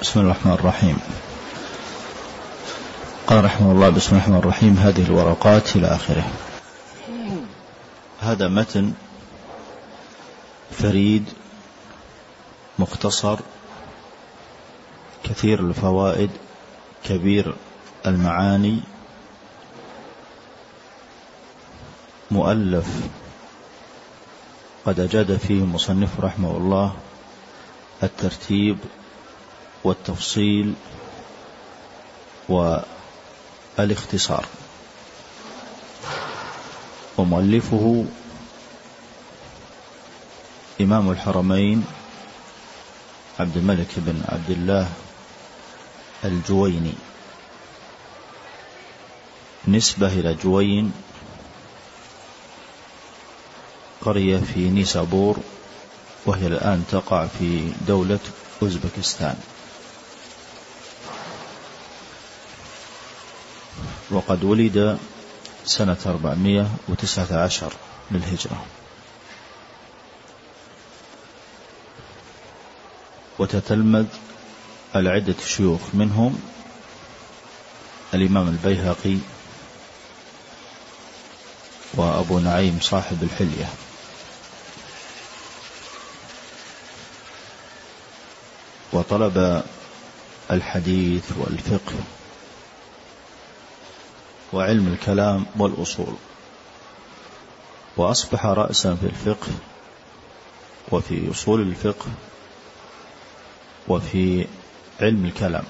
بسم الله الرحمن الرحيم. قال رحمه الله بسم الله الرحمن الرحيم هذه الورقات إلى آخره. هذا متن فريد مختصر كثير الفوائد كبير المعاني مؤلف قد أجاد فيه المصنف رحمه الله الترتيب والتفصيل والاختصار. ومؤلفه إمام الحرمين عبد الملك بن عبد الله الجويني. نسبة إلى جوين قرية في نيسابور وهي الآن تقع في دولة أوزبكستان. وقد ولد سنة 419 للهجرة. وتتلمذ على عدة شيوخ منهم الإمام البيهقي وأبو نعيم صاحب الحلية. وطلب الحديث والفقه وعلم الكلام والأصول. وأصبح رأسا في الفقه وفي أصول الفقه وفي علم الكلام.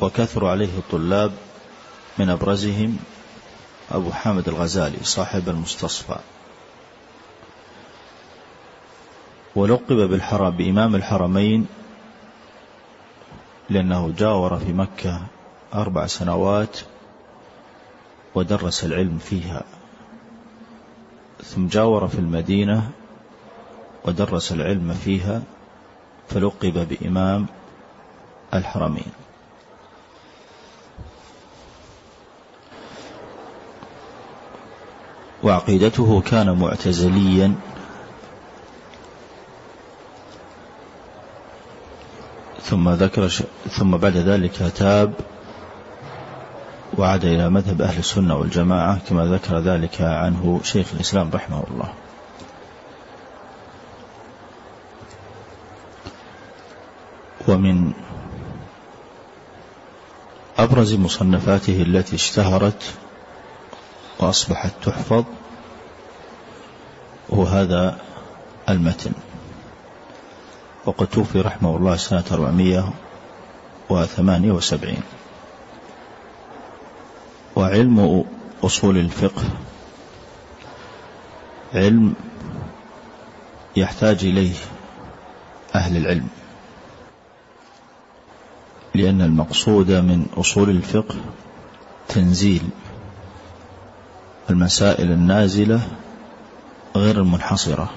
وكثر عليه الطلاب من أبرزهم أبو حامد الغزالي صاحب المستصفى. ولقب بالحرم بإمام الحرمين لأنه جاور في مكة أربع سنوات ودرس العلم فيها. ثم جاور في المدينة ودرس العلم فيها فلقب بإمام الحرمين. وعقيدته كان معتزليا. ثم ذكر ثم بعد ذلك تاب وعاد إلى مذهب أهل السنة والجماعة كما ذكر ذلك عنه شيخ الإسلام رحمه الله. ومن أبرز مصنفاته التي اشتهرت وأصبحت تحفظ هو هذا المتن. وقد توفي رحمه الله سنة 478 وعلم أصول الفقه علم يحتاج إليه أهل العلم لأن المقصود من أصول الفقه تنزيل المسائل النازلة غير المنحصرة.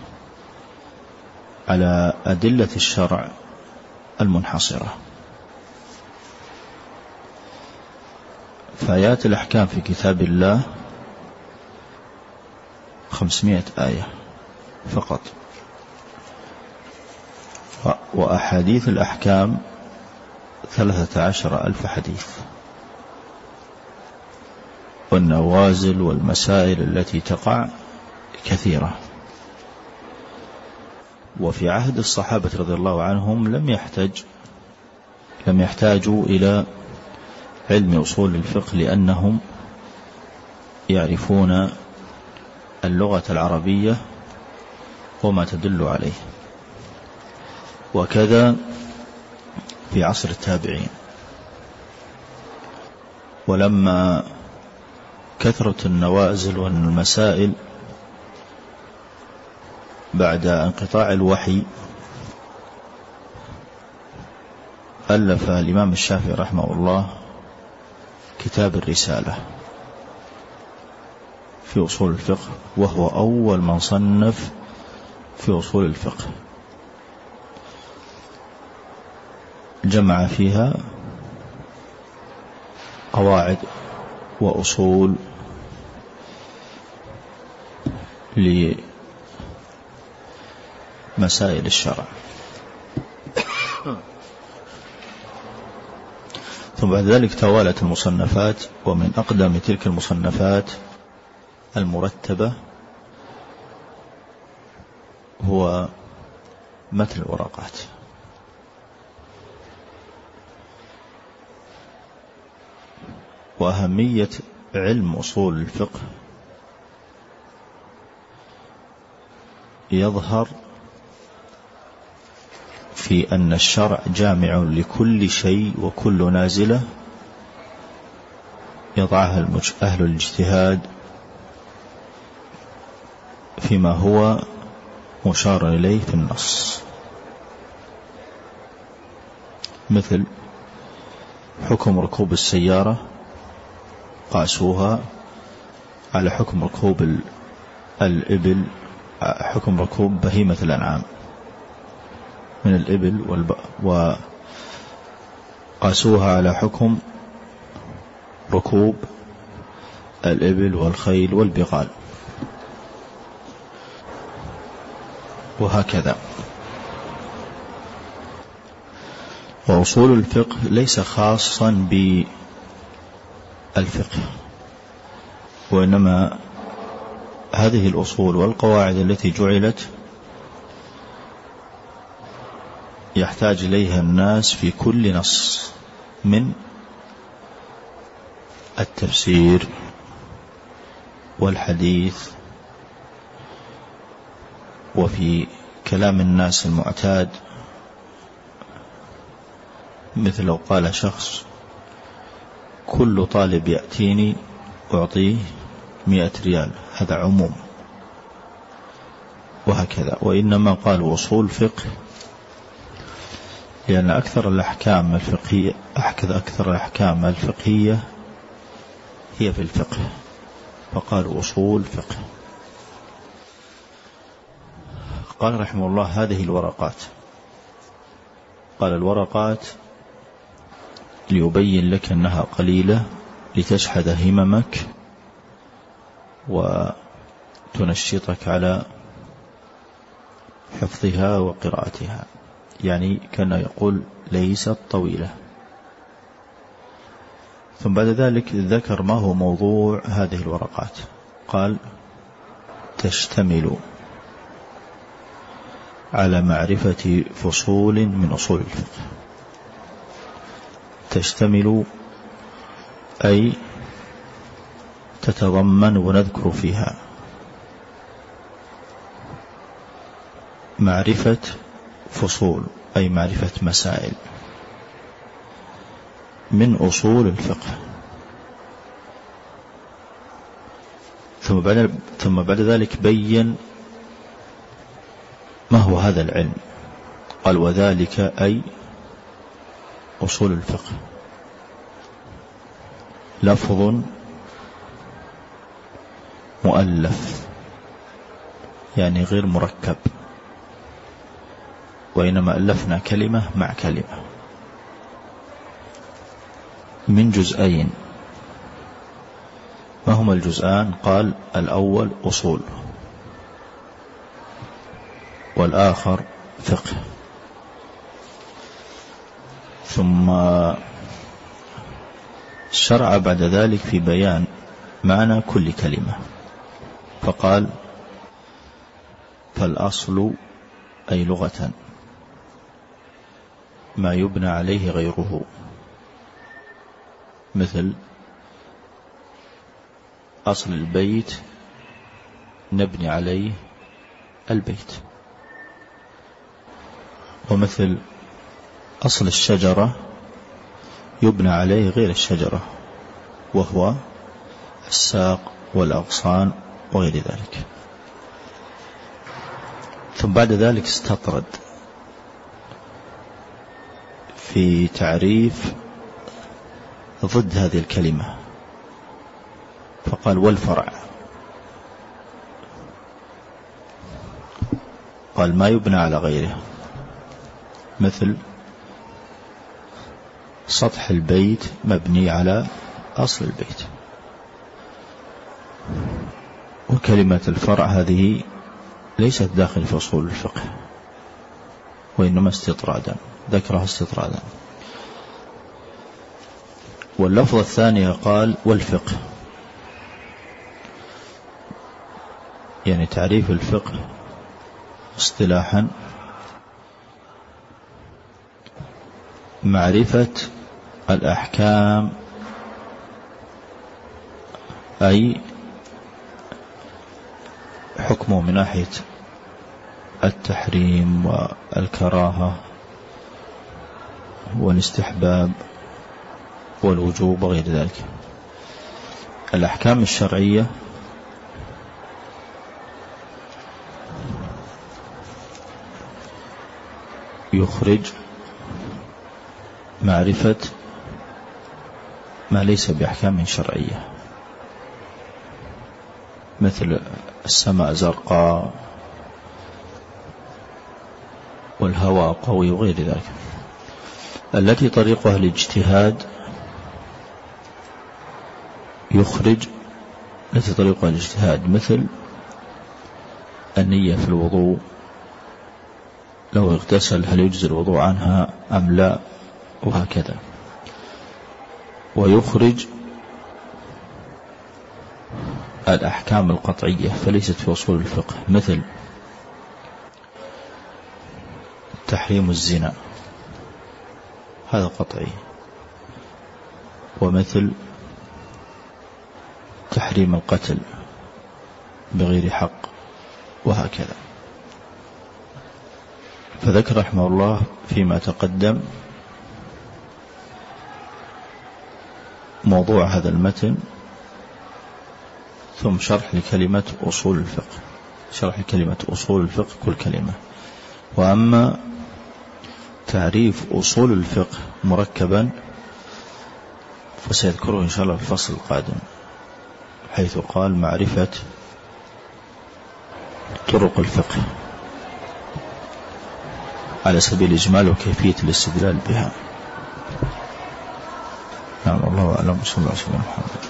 على أدلة الشرع المنحصرة. فآيات الأحكام في كتاب الله خمسمائة آية فقط. وأحاديث الأحكام ثلاثة عشر ألف حديث. والنوازل والمسائل التي تقع كثيرة. وفي عهد الصحابة رضي الله عنهم لم يحتج لم يحتاجوا إلى علم أصول الفقه لأنهم يعرفون اللغة العربية وما تدل عليه. وكذا في عصر التابعين. ولما كثرت النوازل والمسائل بعد انقطاع الوحي ألف الإمام الشافعي رحمه الله كتاب الرسالة في أصول الفقه وهو أول من صنف في أصول الفقه. جمع فيها قواعد وأصول مسائل الشرع. ثم بعد ذلك توالت المصنفات ومن أقدم تلك المصنفات المرتبة هو متن الورقات. وأهمية علم أصول الفقه يظهر في أن الشرع جامع لكل شيء وكل نازلة يضعها أهل الاجتهاد فيما هو مشار إليه في النص. مثل حكم ركوب السيارة قاسوها على حكم ركوب الإبل حكم ركوب بهيمة الأنعام. من الإبل. وقاسوها على حكم ركوب الإبل والخيل والبغال وهكذا وأصول الفقه ليس خاصا بالفقه وإنما هذه الأصول والقواعد التي جعلت يحتاج إليها الناس في كل نص من التفسير والحديث وفي كلام الناس المعتاد مثل لو قال شخص كل طالب يأتيني أعطيه مئة ريال هذا عموم. وهكذا. وإنما قالوا أصول فقه لأن أكثر الأحكام الفقهية أكثر الأحكام الفقهية هي في الفقه فقالوا أصول فقه قال رحمه الله هذه الورقات. قال الورقات ليبين لك أنها قليلة لتشحذ هممك وتنشطك على حفظها وقراءتها. يعني كان يقول ليست طويلة. ثم بعد ذلك ذكر ما هو موضوع هذه الورقات. قال تشتمل على معرفة فصول من أصول الفقه. تشتمل أي تتضمن ونذكر فيها معرفة فصول أي معرفة مسائل. من أصول الفقه. ثم بعد, ثم بعد ذلك بين ما هو هذا العلم. قال وذلك أي أصول الفقه. لفظ مؤلف يعني غير مركب. وإنما ألفنا كلمة مع كلمة. من جزئين. ما هما الجزآن قال الأول أصول. والآخر فقه. ثم شرع بعد ذلك في بيان معنى كل كلمة. فقال فالأصل أي لغة. ما يبنى عليه غيره. مثل أصل البيت نبني عليه البيت. ومثل أصل الشجرة يبنى عليه غير الشجرة وهو الساق والأغصان وغير ذلك. ثم بعد ذلك استطرد. في تعريف ضد هذه الكلمة. فقال والفرع. قال ما يبنى على غيره. مثل سطح البيت مبني على أصل البيت. وكلمة الفرع هذه ليست داخل في أصول الفقه وإنما استطرادا. ذكرها استطرادا. واللفظة الثانية قال والفقه. يعني تعريف الفقه اصطلاحا معرفة الأحكام أي حكمه من ناحية التحريم والكراهة. والاستحباب والوجوب وغير ذلك. الأحكام الشرعية يخرج معرفة ما ليس بأحكام شرعية. مثل السماء زرقاء والهواء قوي وغير ذلك. التي طريقها الاجتهاد يخرج التي طريقها الاجتهاد مثل النية في الوضوء لو اغتسل هل يجزي الوضوء عنها أم لا؟ وهكذا. ويخرج الأحكام القطعية فليست في أصول الفقه مثل تحريم الزنا. هذا قطعي ومثل تحريم القتل بغير حق وهكذا. فذكر رحمه الله فيما تقدم موضوع هذا المتن ثم شرح لكلمة أصول الفقه. شرح لكلمة أصول الفقه كل كلمة. وأما تعريف أصول الفقه مركبا فسيذكره إن شاء الله في الفصل القادم حيث قال معرفة طرق الفقه على سبيل الإجمال وكيفية الاستدلال بها. نعم الله أعلم. صلى الله عليه وسلم. محمد